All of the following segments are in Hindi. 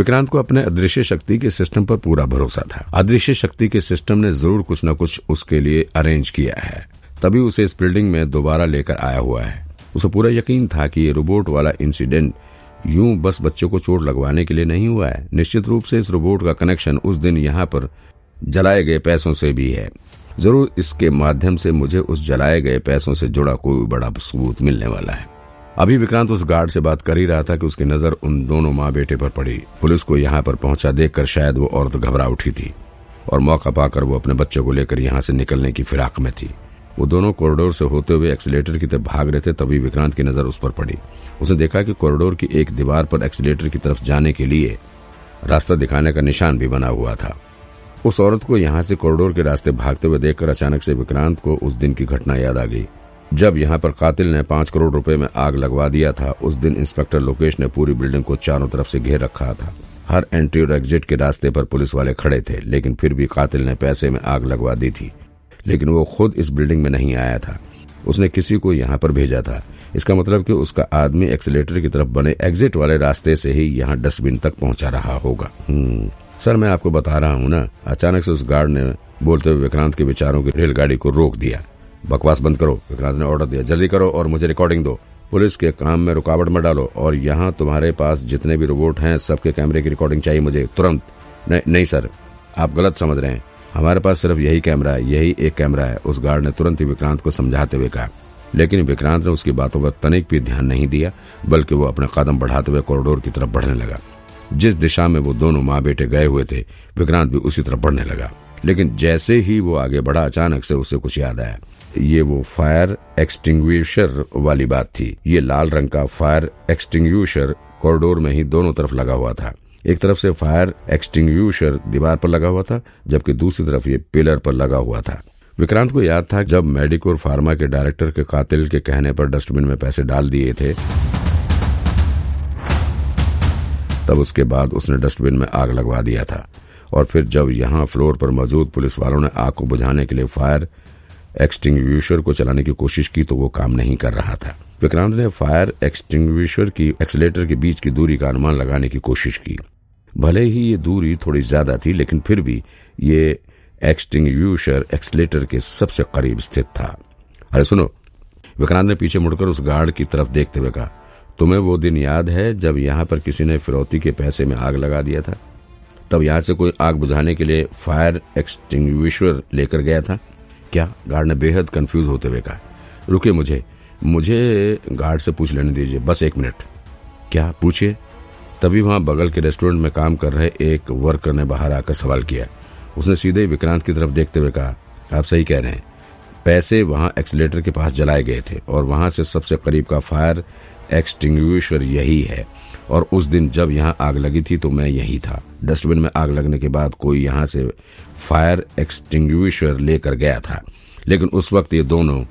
विक्रांत को अपने अदृश्य शक्ति के सिस्टम पर पूरा भरोसा था। अदृश्य शक्ति के सिस्टम ने ज़रूर कुछ न कुछ उसके लिए अरेंज किया है। तभी उसे इस बिल्डिंग में दोबारा लेकर आया हुआ है। उसे पूरा यकीन था कि ये रोबोट वाला इंसिडेंट यूँ बस बच्चों को चोट लगवाने के लिए नहीं हुआ है। निश्चित रूप से इस रोबोट का कनेक्शन उस दिन यहाँ पर जलाए गए पैसों से भी है। ज़रूर इसके माध्यम से मुझे उस जलाए गए पैसों से जुड़ा कोई बड़ा सबूत मिलने वाला है। अभी विक्रांत उस गार्ड से बात कर ही रहा था कि उसकी नज़र उन दोनों माँ बेटे पर पड़ी। पुलिस को यहाँ पर पहुँचा देखकर शायद वो औरत घबरा उठी थी और मौका पाकर वो अपने बच्चों को लेकर यहाँ से निकलने की फिराक में थी। वो दोनों कॉरिडोर से होते हुए एक्सीटर की तरफ़ भाग रहे थे, तभी विक्रांत की नज़र उस पर पड़ी। उसने देखा कि कॉरिडोर की एक दीवार पर एक्सीटर की तरफ़ जाने के लिए रास्ता दिखाने का निशान भी बना हुआ था। उस औरत को यहाँ से कॉरिडोर के रास्ते भागते हुए देखकर अचानक से विक्रांत को उस दिन की घटना याद आ गई। जब यहाँ पर कातिल ने पाँच करोड़ रुपए में आग लगवा दिया था उस दिन इंस्पेक्टर लोकेश ने पूरी बिल्डिंग को चारों तरफ़ से घेर रखा था। हर एंट्री और एग्जिट के रास्ते पर पुलिस वाले खड़े थे लेकिन फिर भी कातिल ने पैसे में आग लगवा दी थी। लेकिन वो खुद इस बिल्डिंग में नहीं आया था। उसने किसी को यहाँ पर भेजा था। इसका मतलब कि उसका आदमी एक्सीटर की तरफ़ बने एग्जिट वाले रास्ते से ही यहाँ डस्टबिन तक पहुँचा रहा होगा। हम्म, सर मैं आपको बता रहा हूँ ना अचानक से उस गार्ड ने बोलते हुए विक्रांत के विचारों की रेलगाड़ी को रोक दिया। बकवास बंद करो, विक्रांत ने ऑर्डर दिया। जल्दी करो और मुझे रिकॉर्डिंग दो। पुलिस के काम में रुकावट मत डालो और यहाँ तुम्हारे पास जितने भी रोबोट हैं, सबके कैमरे की रिकॉर्डिंग चाहिए मुझे। तुरंत। नहीं नहीं सर आप गलत समझ रहे हैं। हमारे पास सिर्फ़ यही कैमरा है, यही एक कैमरा है। उस गार्ड ने तुरंत ही विक्रांत को समझाते हुए कहा। लेकिन विक्रांत ने उसकी बातों पर तनिक भी ध्यान नहीं दिया, बल्कि वो अपने कदम बढ़ाते हुए कॉरिडोर की तरफ़ बढ़ने लगा। जिस दिशा में वो दोनों माँ बेटे गए हुए थे, विक्रांत भी उसी तरफ़ बढ़ने लगा। लेकिन जैसे ही वो आगे बढ़ा, अचानक से उसे कुछ याद आया। ये वो फायर एक्सटिंग्विशर वाली बात थी। ये लाल रंग का फायर एक्सटिंग्विशर कॉरिडोर में ही दोनों तरफ़ लगा हुआ था। एक तरफ़ से फायर एक्सटिंग्विशर दीवार पर लगा हुआ था, जबकि दूसरी तरफ़ ये पिलर पर लगा हुआ था। विक्रांत को याद था, जब मेडिकोर फार्मा के डायरेक्टर के कातिल के कहने पर डस्टबिन में पैसे डाल दिए थे, तब उसके बाद उसने डस्टबिन में आग लगवा दिया था। और फिर जब यहाँ फ्लोर पर मौजूद पुलिस वालों ने आग को बुझाने के लिए फायर एक्सटिंग्विशर को चलाने की कोशिश की तो वो काम नहीं कर रहा था। विक्रांत ने फायर एक्सटिंग्विशर की एक्सलेटर के बीच की दूरी का अनुमान लगाने की कोशिश की। भले ही ये दूरी थोड़ी ज़्यादा थी, लेकिन फिर भी ये एक्सटिंग्विशर एक्सलेटर के सबसे करीब स्थित था। अरे सुनो, विक्रांत ने पीछे मुड़कर उस गार्ड की तरफ़ देखते हुए कहा, तुम्हें वो दिन याद है जब यहाँ पर किसी ने फिरौती के पैसे में आग लगा दिया था? तब यहाँ से कोई आग बुझाने के लिए फायर एक्सटिंग्विशर लेकर गया था? क्या गार्ड ने बेहद कंफ्यूज होते हुए कहा रुके मुझे मुझे गार्ड से पूछ लेने दीजिए, बस एक मिनट। क्या पूछिए? तभी वहाँ बगल के रेस्टोरेंट में काम कर रहे एक वर्कर ने बाहर आकर सवाल किया। उसने सीधे विक्रांत की तरफ़ देखते हुए कहा, आप सही कह रहे हैं। पैसे वहाँ एक्सलेटर के पास जलाए गए थे और वहाँ से सबसे करीब का फायर एक्सटिंग्विशर यही है। और उस दिन जब यहाँ आग लगी थी तो मैं यही था। डस्टबिन में आग लगने के बाद कोई यहाँ से फायर एक्सटिंग्विशर लेकर गया था। लेकिन उस वक्त ये दोनों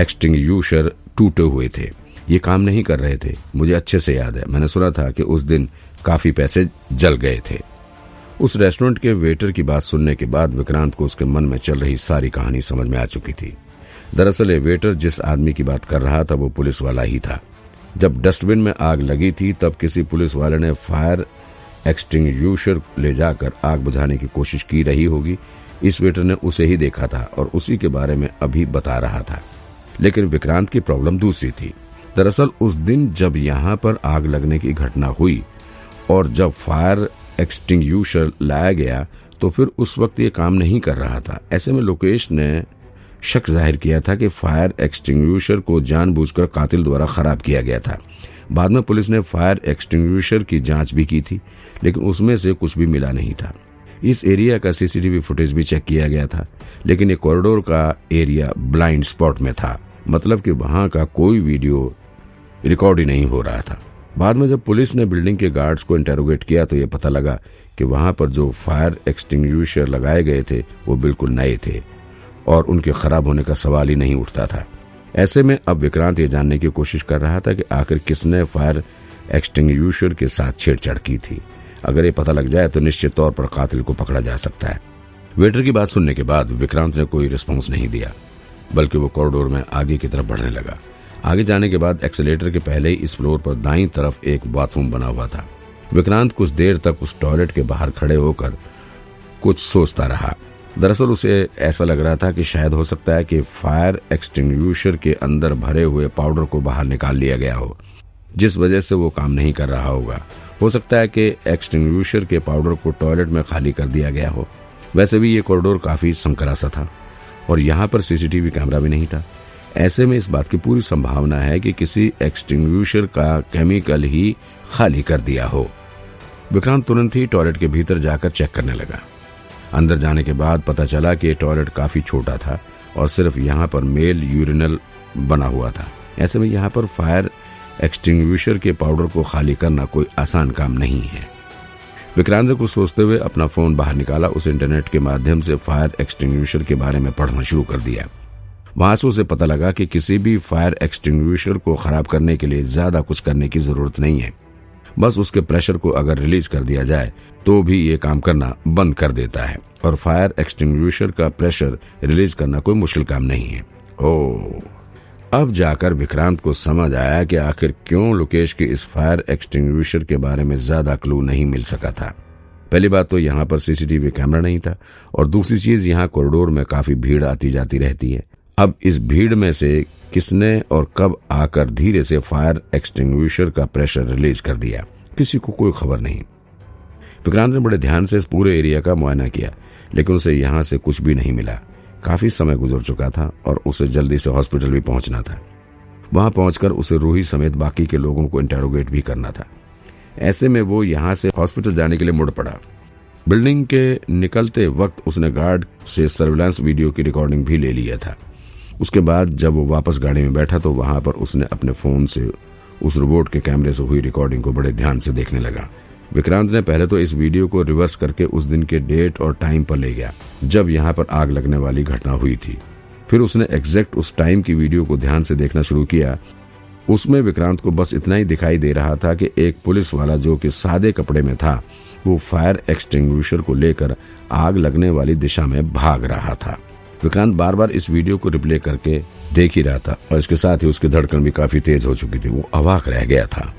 एक्सटिंग्विशर टूटे हुए थे। ये काम नहीं कर रहे थे। मुझे अच्छे से याद है। मैंने सुना था कि उस दिन काफ़ी पैसे जल गए थे। उस रेस्टोरेंट के वेटर की बात सुनने के बाद विक्रांत को उसके मन में चल रही सारी कहानी समझ में आ चुकी थी। दरअसल वेटर जिस आदमी की बात कर रहा था, वो पुलिस वाला ही था। जब डस्टबिन में आग लगी थी, तब किसी पुलिस वाले ने फायर एक्सटिंग्यूशर ले जाकर आग बुझाने की कोशिश की रही होगी। इस वेटर ने उसे ही देखा था और उसी के बारे में अभी बता रहा था। लेकिन विक्रांत की प्रॉब्लम दूसरी थी। दरअसल उस दिन जब यहाँ पर आग लगने की घटना हुई और जब फायर एक्सटिंग्यूशर लाया गया तो फिर उस वक्त ये काम नहीं कर रहा था। ऐसे में लोकेश ने शक ज़ाहिर किया था कि फायर एक्सटिंग्विशर को जानबूझकर कातिल द्वारा खराब किया गया था। बाद में पुलिस ने फायर एक्सटिंग्विशर की जाँच भी की थी, लेकिन उसमें से कुछ भी मिला नहीं था। इस एरिया का सीसीटीवी फुटेज भी चेक किया गया था, लेकिन ये कॉरिडोर का एरिया ब्लाइंड स्पॉट में था। मतलब कि वहाँ का कोई वीडियो रिकॉर्ड ही नहीं हो रहा था। बाद में जब पुलिस ने बिल्डिंग के गार्ड्स को इंटेरोगेट किया तो ये पता लगा कि वहाँ पर जो फायर एक्सटिंग्विशर लगाए गए थे, वो बिल्कुल नए थे, और उनके खराब होने का सवाल ही नहीं उठता था। ऐसे में अब विक्रांत ये जानने की कोशिश कर रहा था कि आखिर किसने फायर एक्सटिंग्यूशर के साथ छेड़छाड़ की थी। अगर ये पता लग जाए तो निश्चित तौर पर कातिल को पकड़ा जा सकता है। वेटर की बात सुनने के बाद विक्रांत ने कोई रिस्पॉन्स नहीं दिया, बल्कि वो कॉरिडोर में आगे की तरफ़ बढ़ने लगा। आगे जाने के बाद एक्सीटर के पहले ही इस फ्लोर पर दाई तरफ़ एक बाथरूम बना हुआ था। विक्रांत कुछ देर तक उस टॉयलेट के बाहर खड़े होकर कुछ सोचता रहा। दरअसल उसे ऐसा लग रहा था कि शायद हो सकता है कि फायर एक्सटिंग्विशर के अंदर भरे हुए पाउडर को बाहर निकाल लिया गया हो, जिस वजह से वो काम नहीं कर रहा होगा। हो सकता है कि एक्सटिंग्विशर के पाउडर को टॉयलेट में खाली कर दिया गया हो। वैसे भी ये कॉरिडोर काफ़ी संकरा सा था, और यहाँ पर सीसीटीवी कैमरा भी नहीं था। ऐसे में इस बात की पूरी संभावना है कि किसी एक्सटिंग्विशर का केमिकल ही खाली कर दिया हो। विक्रांत तुरंत ही टॉयलेट के भीतर जाकर चेक करने लगा। अंदर जाने के बाद पता चला कि टॉयलेट काफ़ी छोटा था और सिर्फ़ यहाँ पर मेल यूरिनल बना हुआ था। ऐसे में यहाँ पर फायर एक्सटिंग्विशर के पाउडर को खाली करना कोई आसान काम नहीं है। विक्रांत को सोचते हुए अपना फ़ोन बाहर निकाला, उस इंटरनेट के माध्यम से फायर एक्सटिंग्विशर के बारे में पढ़ना शुरू कर दिया। वहाँ से उसे पता लगा कि किसी भी फायर एक्सटिंग्विशर को खराब करने के लिए ज़्यादा कुछ करने की ज़रूरत नहीं है। बस उसके प्रेशर को अगर रिलीज़ कर दिया जाए तो भी ये काम करना बंद कर देता है, और फायर एक्सटिंग्विशर का प्रेशर रिलीज़ करना कोई मुश्किल काम नहीं है। ओ, अब जाकर विक्रांत को समझ आया कि आखिर क्यों लोकेश के इस फायर एक्सटिंग्विशर के बारे में ज़्यादा क्लू नहीं मिल सका था। पहली बात तो यहाँ पर सीसीटीवी कैमरा नहीं था, और दूसरी चीज़ यहाँ कॉरिडोर में काफ़ी भीड़ आती जाती रहती है। अब इस भीड़ में से किसने और कब आकर धीरे से फायर एक्सटिंग्विशर का प्रेशर रिलीज़ कर दिया? किसी को कोई खबर नहीं। विक्रांत ने बड़े ध्यान से इस पूरे एरिया का मुआयना किया, लेकिन उसे यहाँ से कुछ भी नहीं मिला। काफ़ी समय गुजर चुका था और उसे जल्दी से हॉस्पिटल भी पहुँचना था। वहाँ पहुंचकर उसे रूही समेत बाकी के लोगों को इंटेरोगेट भी करना था। ऐसे में वो यहाँ से हॉस्पिटल जाने के लिए मुड़ पड़ा। बिल्डिंग के निकलते वक्त उसने गार्ड से सर्विलांस वीडियो की रिकॉर्डिंग भी ले लिया था। उसके बाद जब वो वापस गाड़ी में बैठा तो वहाँ पर उसने अपने फ़ोन से उस रोबोट के कैमरे से हुई रिकॉर्डिंग को बड़े ध्यान से देखने लगा। विक्रांत ने पहले तो इस वीडियो को रिवर्स करके उस दिन के डेट और टाइम पर ले गया, जब यहाँ पर आग लगने वाली घटना हुई थी। फिर उसने एग्जैक्ट उस टाइम की वीडियो को ध्यान से देखना शुरू किया। उसमें विक्रांत को बस इतना ही दिखाई दे रहा था कि एक पुलिस वाला जो कि सादे कपड़े में था, वो फायर एक्सटिंग्विशर को लेकर आग लगने वाली दिशा में भाग रहा था। विक्रांत बार बार इस वीडियो को रिप्ले करके देख ही रहा था और इसके साथ ही उसकी धड़कन भी काफ़ी तेज हो चुकी थी। वो अवाक रह गया था।